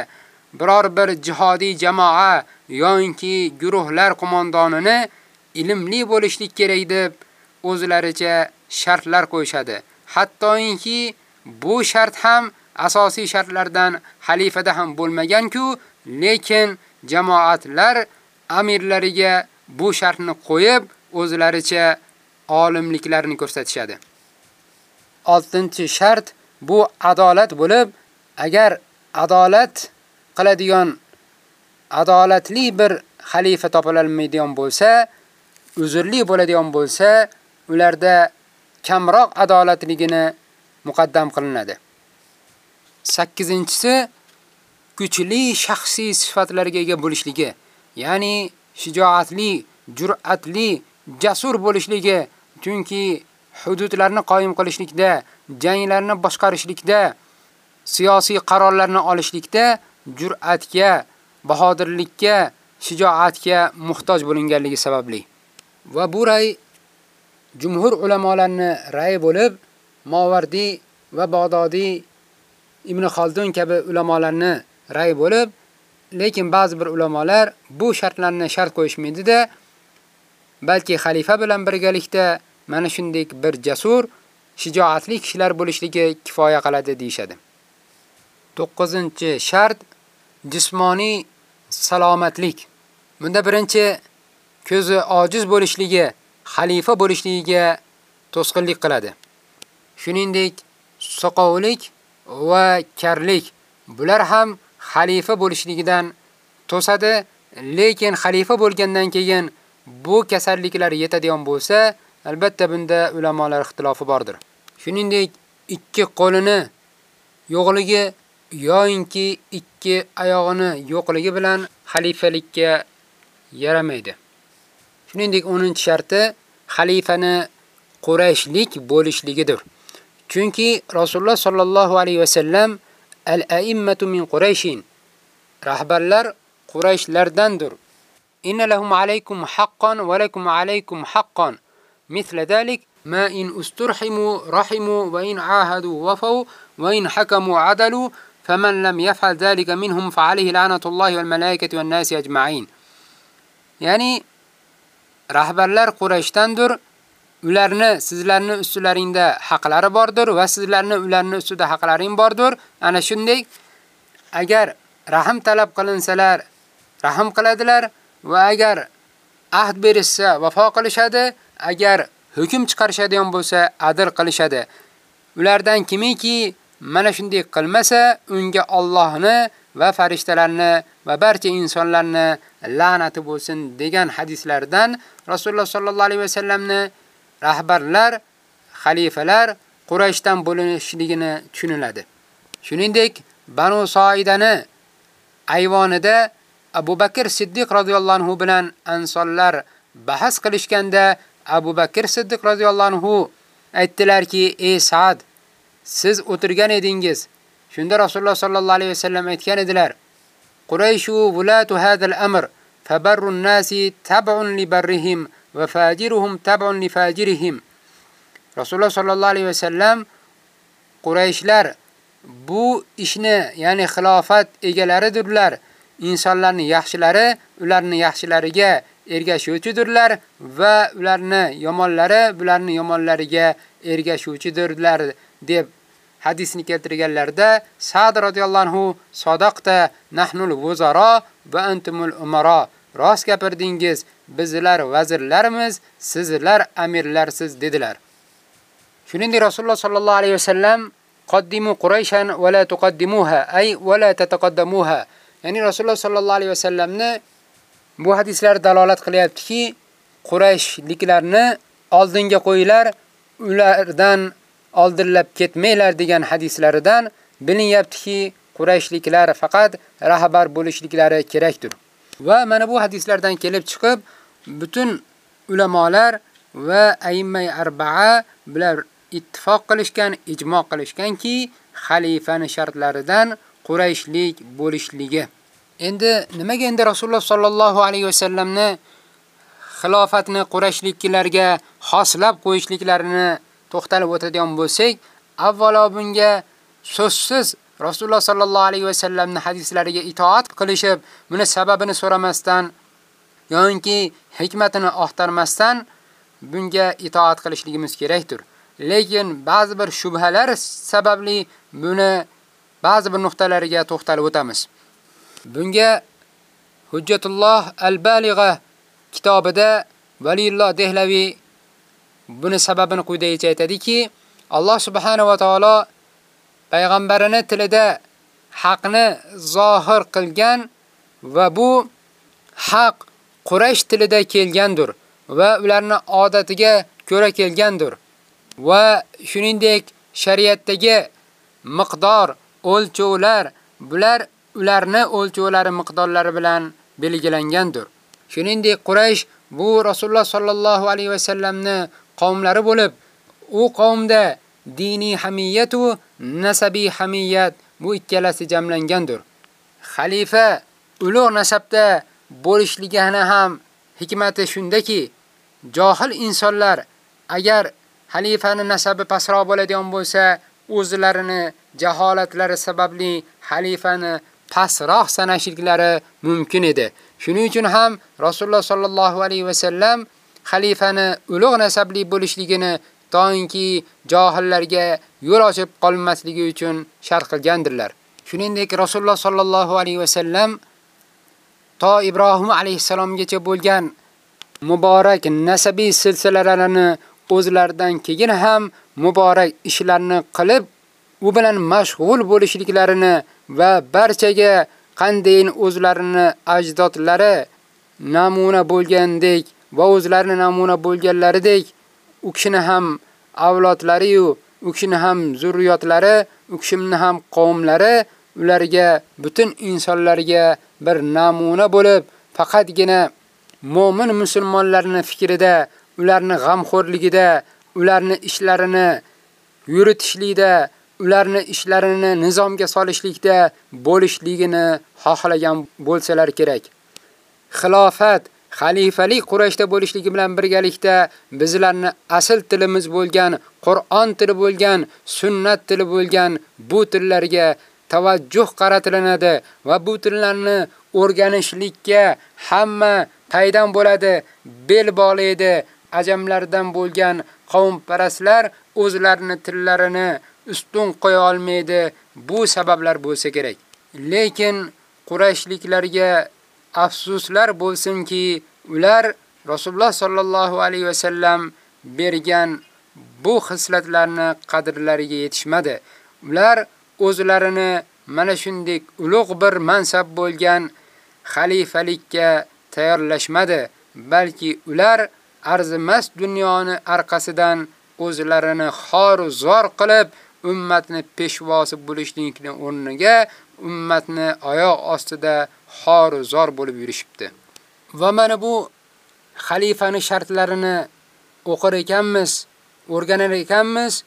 biror bir jihodiy jamoa yoki guruhlar qo'mondonini ilmli bo'lishlik kerak deb o'zlaricha shartlar qo'yishadi. Hattoki bu shart ham asosiy shartlardan xalifada ham bo'lmagan-ku, lekin jamoatlar amirlariga bu shartni qo'yib, o'zlaricha olimliklarini ko'rsatishadi. 6-shart bu adolat bo'lib, agar adolat qiladigan adolatli bir xalifa topilalmaydigan bo'lsa, uzrli bo'ladigan bo'lsa, ularda kamroq adolatligini muqaddam qilinadi. 8-inchisi kuchli shaxsiy sifatlarga ega bo'lishligi, ya'ni shijoatli, jur'atli, jasur bo'lishligi, chunki hududlarni qoyim qilishlikda, janglarni boshqarishlikda, siyosiy qarorlarni olishlikda jur'atga, bahodirlikka, shijoatga muhtoj bo'linganligi sababli. Va bu ray jumhur ulamolarni ray bo'lib, Mavardi va Bag'dodiy Ibn Xaldun kabi ulamolarni ray bo'lib, lekin ba'zi bir ulamolar bu shartlarni shart qo'yishmaydi-da, balki xalifa bilan birgalikda mana shunday bir jasur, shijoatli kishilar bo'lishligi kifoya qiladi deyshadi. 9-shart jismoniy salomatlik. Bunda birinchi ko'zi ojiz bo'lishligi, xalifa bo'lishligiga to'sqinlik qiladi. Shuningdek, soqovlik va karlik bular ham xalifa bo'lishligidan to'sadi, lekin xalifa bo'lgandan keyin bu kasalliklar yetadigan bo'lsa, albatta bunda ulamolar ixtilofi bordir. Shuningdek, ikki qo'lini yo'g'ligi yoyinki ikki oyog'ini yo'qligi bilan xalifalikka yaramaydi. Shuningdek, 10-sharti xalifani Qurayshlik bo'lishligidir. Chunki Rasululloh sallallohu alayhi va sallam al-a'immatu min Qurayshin rahbarlar Qurayshlardandir. Inna lahum alaykum haqqan va lakum alaykum haqqan. مثل ذلك ما إن استرحموا رحموا وإن عاهدوا وفوا va in hakamu فمن لم lam yaf'al zalika minhum لعنة الله والملائكة wal malaikati wan nasi ajma'in. Ya'ni rahbarlar Qurayshdandir. Ularni sizlarni ustilaringda haqlari bordir va sizlarni ularni ustida haqlaring bordir. Ana shunday agar rahim talab qilinsalar, rahim qiladilar va agar ahd berishsa vafo qilishadi, agar hukm chiqarishadigan bo'lsa adil qilishadi. Ulardan kimiki mana shunday qilmasa, unga Allohni va farishtalarni va barcha insonlarni la'nati bo'lsin degan hadislardan Rasululloh sollallohu alayhi vasallamni rahbarlar, xalifalar Qurayshdan bo'linishligini tushuniladi. Shuningdek, Banu Soidani ayvonida Abu Bakr Siddiq radhiyallohu anhu bilan ansonlar bahs qilishganda Abu Bakr Siddiq radhiyallohu anhu aytdilarki: "Ey Sa'd, siz o'tirgan edingiz. Shunda Rasululloh sallallohu alayhi vasallam aytgan edilar: "Qurayshu vulatu hadal amr, fabarru nasi tab'un li barrihim va fajiruhum tab'un li fajirihim." Rasululloh sallallohu alayhi vasallam Qurayshlar bu ishni, ya'ni xilofat egalaridirlar. Insonlarning yaxshilari ularning yaxshilariga ergashuvchidirlar va ularni yomonlari bularning yomonlariga ergashuvchidirlar deb hadisini keltirganlarda Sa'd radhiyallohu anhu nahnul vuzara va antumul umara. Rost gapirdingiz, bizlar vazirlarimiz, sizlar amirlarsiz dedilar. Shuningdek Rasululloh sallallohu alayhi vasallam qaddimu Qurayshan va la tuqaddimuha ay va la tataqaddamuha. Ya'ni Rasululloh sallallohu alayhi vasallamni bu hadislar dalolat qilyaptiki, Qurayshliklarni oldinga qo'yinglar, ulardan oldinlab ketmanglar degan hadislaridan bilinyaptiki, Qurayshliklar faqat rahbar bo'lishliklari kerakdir. Va mana bu hadislardan kelib chiqib, butun ulamolar va a'immai arba'a bular ittifoq qilishgan, ijmo qilishganki, xalifani shartlaridan Qurayshlik bo'lishligi. Endi nimaga endi Rasululloh sallallohu alayhi vasallamni xilofatni Qurayshliklarga xoslab qo'yishliklarini to'xtalib o'tadigan bo'lsak, avvalo bunga so'zsiz Rasululloh sallallohu alayhi va sallamning hadislariga itoat qilishib, buni sababini so'ramasdan yoki hikmatini oxtarmasdan bunga itoat qilishligimiz kerakdir. Lekin ba'zi bir shubhalar sababli buni ba'zi bir nuqtalariga to'xtalib o'tamiz. Bunga Hujjatulloh al-Baligha kitobida Valiyulloh Dehlavi buni sababini quyidagicha aytadiki, Alloh subhanahu va taolo payg'ambarini tilida haqni zohir qilgan va bu haq Quraysh tilida kelgandir va ularning odatiga ko'ra kelgandir. Va shuningdek shariatdagi miqdor, o'lchovlar bular ularni o'lchovlari miqdorlari bilan belgilangandir. Shuningdek Quraysh bu Rasululloh sallallohu alayhi va sallamni qavmlari bo'lib, u qavmda diniy hamiyat va nasabiy hamiyat bu ikkalasi jamlangandir. Xalifa ulug' nasabda bo'lishligini ham hikmati shundaki, johil insonlar agar xalifani nasabi pastroq bo'ladigan bo'lsa, o'zlarini jaholatlari sababli xalifani pastroq sanashliklari mumkin edi. Shuning uchun ham Rasululloh sallallohu alayhi va sallam xalifani ulug' nasabli bo'lishligini toinki johillarga yo'l ochib qolmasligi uchun shart qilgandirlar. Shuningdek Rasululloh sallallohu alayhi va sallam to Ibrohim alayhisalomgacha bo'lgan muborak nasabiy silsilalarini o'zlaridan keyin ham muborak ishlarni qilib, u bilan mashg'ul bo'lishliklarini va barchaga qanday o'zlarini ajdodlari namuna bo'lgandek va o'zlarini namuna bo'lganlaridek u kishini ham avlodlari yu u kishini ham zurriyotlari, u kishini ham qavmlari ularga butun insonlarga bir namuna bo'lib, faqatgina mu'min musulmonlarning fikrida, ularni g'amxo'rligida, ularni ishlarini yuritishlikda, ularni ishlarini nizomga solishlikda bo'lishligini xohlagan bo'lsalar kerak. Xilofat xalifalik Qurayshda bo'lishligi bilan birgalikda bizlarni asl tilimiz bo'lgan, Qur'on tili bo'lgan, sunnat tili bo'lgan bu tillarga tavajjuh qaratilanadi va bu tillarni o'rganishlikka hamma paydan bo'ladi, bel bog'laydi. Ajamlardan bo'lgan qavmparastlar o'zlarini tillarini ustun qo'ya olmaydi. Bu sabablar bo'lsa kerak. Lekin Qurayshliklarga afsuslar bo'lsinki, ular Rasululloh sallallohu alayhi va sallam bergan bu xislatlarni qadrlariga yetishmadi. Ular o'zlarini mana shunday ulug' bir mansab bo'lgan xalifalikka tayyorlashmadi, balki ular arzimas dunyoni orqasidan o'zlarini xor zor qilib ummatni peshvosi bo'lishlikni o'rniga ummatni oyoq ostida xor zor bo'lib yurishibdi. Va mana bu xalifani shartlarini o'qir ekanmiz, o'rganar ekanmiz,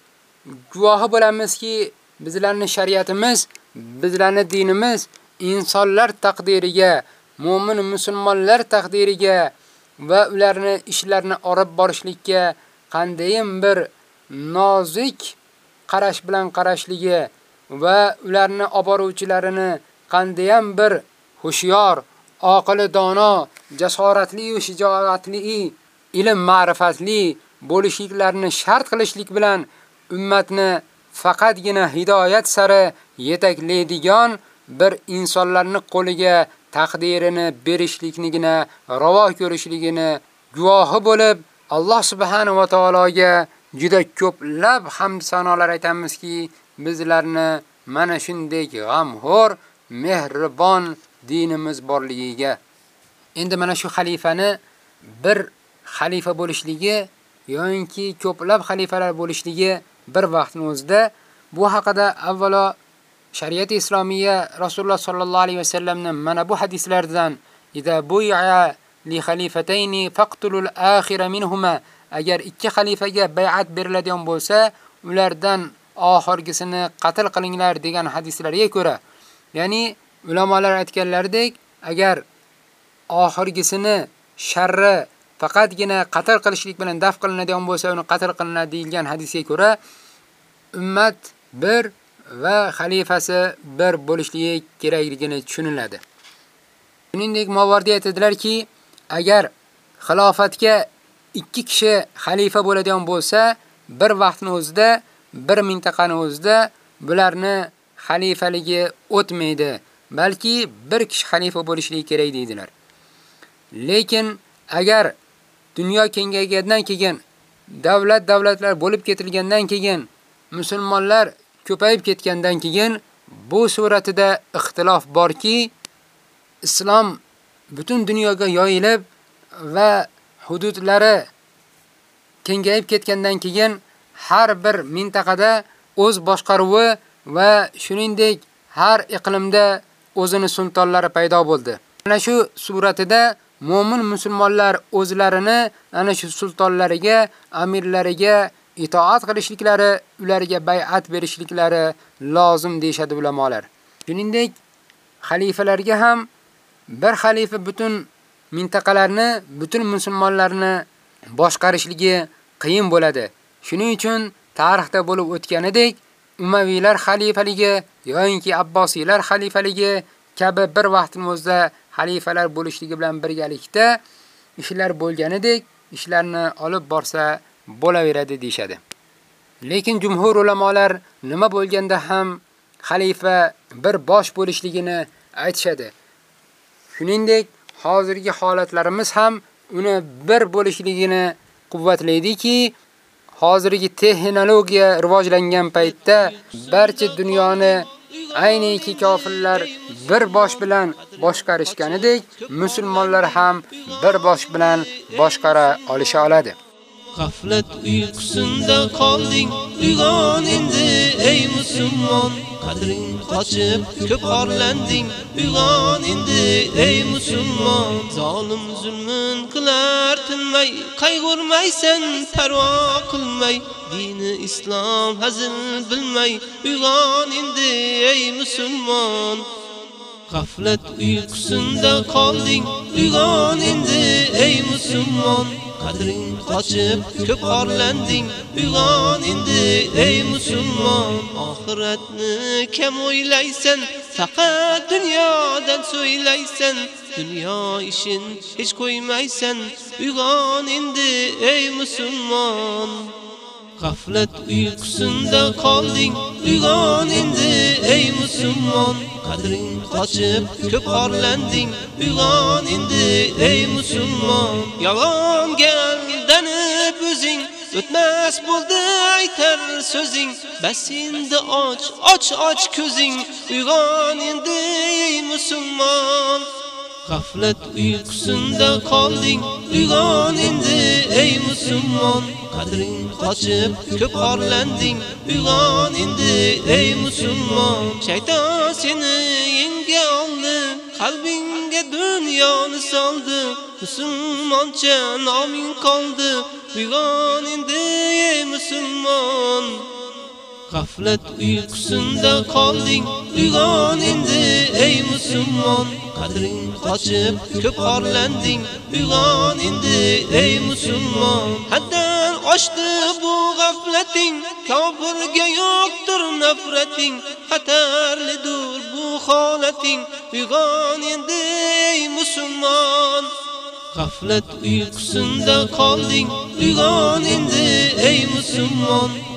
guvohi bo'lamizki, bizlarning shariatimiz, bizlarning dinimiz insonlar taqdiriga, mu'min musulmonlar taqdiriga va ularni ishlarini olib borishlikka qandayim bir nozik qarash bilan qarashligi va ularni oboruvchilarini qandayam bir hushyor, oqili dono, jasoratli va shijoatli, ilm ma'rifatli bo'lishliklarini shart qilishlik bilan ummatni faqatgina hidoyat sari yetaklaydigan bir insonlarning qo'liga taqdirini berishliknigina ravo ko'rishligini guvohi bo'lib Alloh subhanahu va taologa juda ko'plab hamd sanolar aytamizki, bizlarni mana shunday g'amxo'r, mehribon dinimiz borligiga. Endi mana shu xalifani bir xalifa bo'lishligi yoki ko'plab xalifalar bo'lishligi bir vaqtning o'zida bu haqida avvalo shariat islomiya Rasululloh sollallohu alayhi vasallamning mana bu hadislardan "Ida buya li xalifatayni faqtulul akhira minhuma" agar ikki xalifaga bay'at beriladigan bo'lsa, ulardan oxirgisini qatl qilinglar degan hadislarga ko'ra, ya'ni ulamolar aytganlaridek, agar oxirgisini sharri faqatgina qatl qilishlik bilan daf qilinadigan bo'lsa, uni qatl qilinadi deilgan hadisga ko'ra, ummat bir va xalifasi bir bo'lishligi kerakligini tushuniladi. Shuningdek, mavardi aytadilarki, agar xilofatga ikki kishi xalifa bo'ladigan bo'lsa, bir vaqtning o'zida, bir mintaqani o'zida bularni xalifaligi o'tmaydi, balki bir kishi xalifa bo'lishligi kerak deydilar. Lekin agar dunyo kengaygandan keyin davlat davlatlar bo'lib ketilgandan keyin musulmonlar ko'payib ketgandan keyin bu suratida ixtilof borki, islom butun dunyoga yoyilib va hududlari kengayib ketgandan keyin har bir mintaqada o'z boshqaruvi va shuningdek har iqlimda o'zini sultonlari paydo bo'ldi. Mana shu suratida mu'min musulmonlar o'zlarini ana shu sultonlariga, amirlariga itoat qilishliklari, ularga bay'at berishliklari lozim deyshadi ulamolar. Shuningdek, xalifalarga ham bir xalifa butun mintaqalarni, butun musulmonlarni boshqarishligi qiyin bo'ladi. Shuning uchun tarixda bo'lib o'tganidek, Umaviylar xalifaligi yoki Abbosiylar xalifaligi kabi bir vaqtning o'zida xalifalar bo'lishligi bilan birgalikda ishlar bo'lganidek, ishlarni olib borsa bo'laveradi deyshadi. Lekin jumhur ulamolar nima bo'lganda ham xalifa bir bosh bo'lishligini aytishadi. Shuningdek, hozirgi holatlarimiz ham uni bir bo'lishligini quvvatlaydiki, hozirgi texnologiya rivojlangan paytda barcha dunyoni ayniki kofirlar bir bosh bilan boshqarishganidek, musulmonlar ham bir bosh bilan boshqara olisha oladi. Gaflet uykusunda qolding, uyg'on endi ey musulmon. Qadring qochib ko'p orlanding, uyg'on endi ey musulmon. Zolim zulmun qilar tinmay, qayg'urmaysan parvo qilmay, dini islom hazil bilmay, uyg'on endi ey musulmon. Gaflet uykusunda qolding. Uyg'on endi ey musulmon. Qadring qochib ko'p orlanding. Uyg'on endi ey musulmon oxiratni kam o'ylaysan. Faqat dunyodan so'ylaysan. Dunyo ishin hech qo'ymaysan. Uyg'on endi ey musulmon. Gaflet uykusunda qolding uyg'on endi ey musulmon. Qadring qochib ko'p orlanding uyg'on endi ey musulmon. Yolg'onga aldanib o'zing o'tmas bo'ldi aytar so'zing. Bas endi och och och ko'zing uyg'on endi ey musulmon. Gaflet uykusunda qolding uyg'on endi ey musulmon qadring qochib ko'p orlanding uyg'on endi ey musulmon shayton seni yenga oldi qalbingga dunyoni soldi musulmoncha noming qoldi uyg'on endi ey musulmon Gaflet uykusunda qolding uyg'on endi ey musulmon qadring qochib ko'p orlanding. Uyg'on endi ey musulmon haddan oshdi bu g'aflating. Kofirga yo'qdir nafrating xatarlidir bu holating. Uyg'on endi ey musulmon Gaflet uykusunda qolding. Uyg'on endi ey musulmon.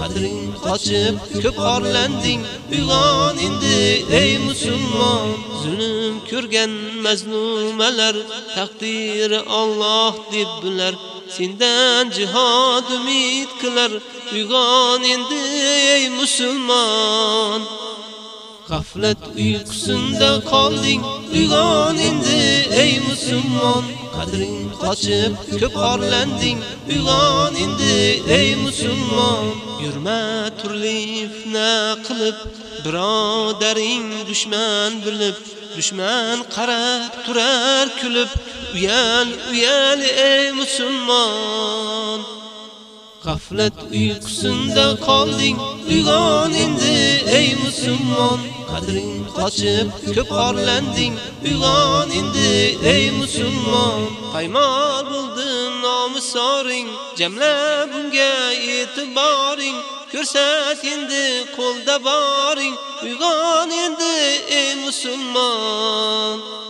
Qadring qochib ko'p orlanding uyg'on endi ey musulmon zulm ko'rgan mazlumalar taqdiri Alloh deb bilar. Sendan jihad umid qilar. Uyg'on endi ey musulmon. Gaflet uykusunda qolding uyg'on endi ey musulmon. Qadring qochib ko'p orlanding uyg'on endi ey musulmon. Yurma turli fitna qilib birodaring dushman bilib dushman qarab turar kulib uyal uyal ey musulmon. Gaflet uykusunda qolding uyg'on endi ey musulmon. Qadring qochib ko'p orlanding uyg'on endi ey musulmon. Qaymol bo'ldi nomusoring jamla bunga e'tiboring. Ko'rsat endi qo'lda boring uyg'on endi ey musulmon.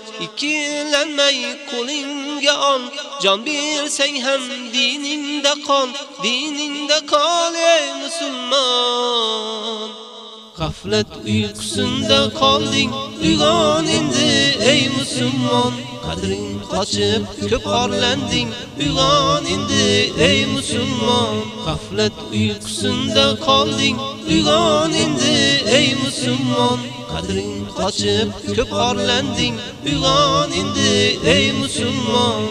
ikkilanmay qo'lingga ol jon bersang ham diningda qol diningda qol ey musulmon Gaflet uykusunda qolding uyg'on endi ey musulmon qadring qochib ko'p orlanding uyg'on endi ey musulmon Gaflet uykusunda qolding uyg'on endi ey musulmon qadring qochib ko'p orlanding uyg'on endi ey musulmon.